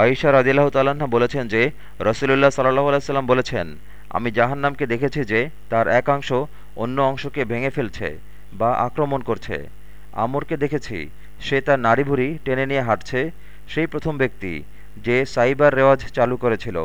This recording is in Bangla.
আয়েশা রাজিল্লাহ তাল্লাহা বলেছেন যে, রসুলুল্লাহ সাল্লাহ আলাইসাল্লাম বলেছেন, আমি জাহান্নামকে দেখেছি যে, তার একাংশ অন্য অংশকে ভেঙে ফেলছে বা আক্রমণ করছে। আমরকে দেখেছি, সে তার নারীভুরি টেনে নিয়ে হাঁটছে। সেই প্রথম ব্যক্তি যে সাইবার রেওয়াজ চালু করেছিল।